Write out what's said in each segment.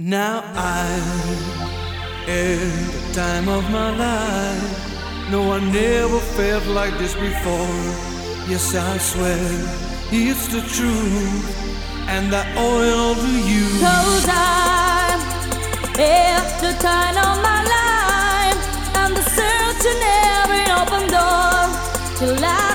Now I'm in the time of my life. No, I never felt like this before. Yes, I swear it's the truth, and I owe it all to you. Cause I'm at the time of my life, and the searching every open door till I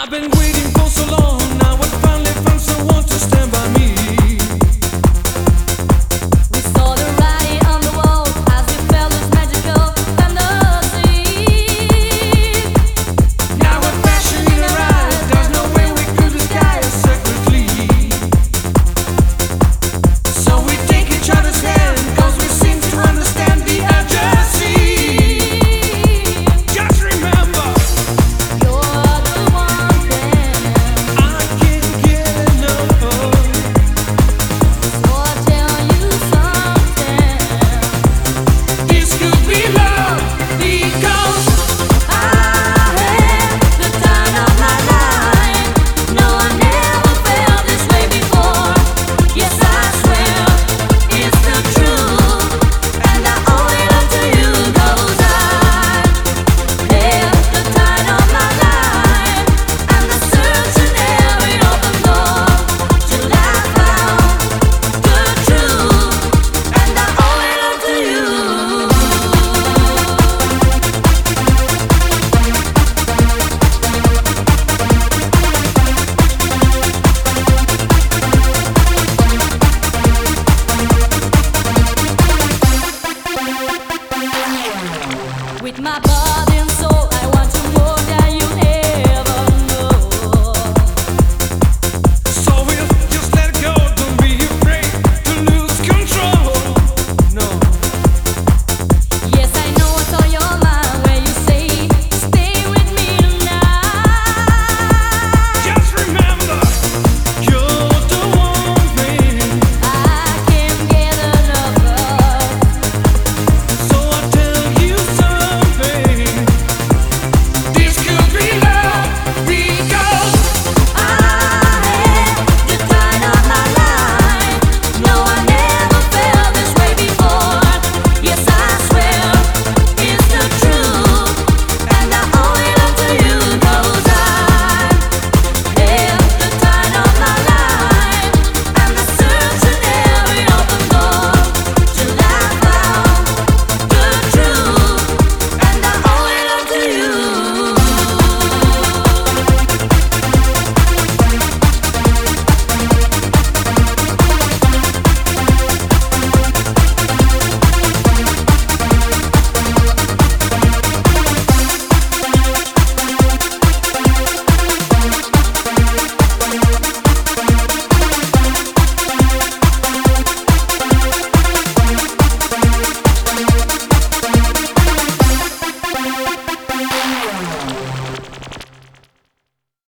I've been waiting for so long. Now I finally found someone to stand by me.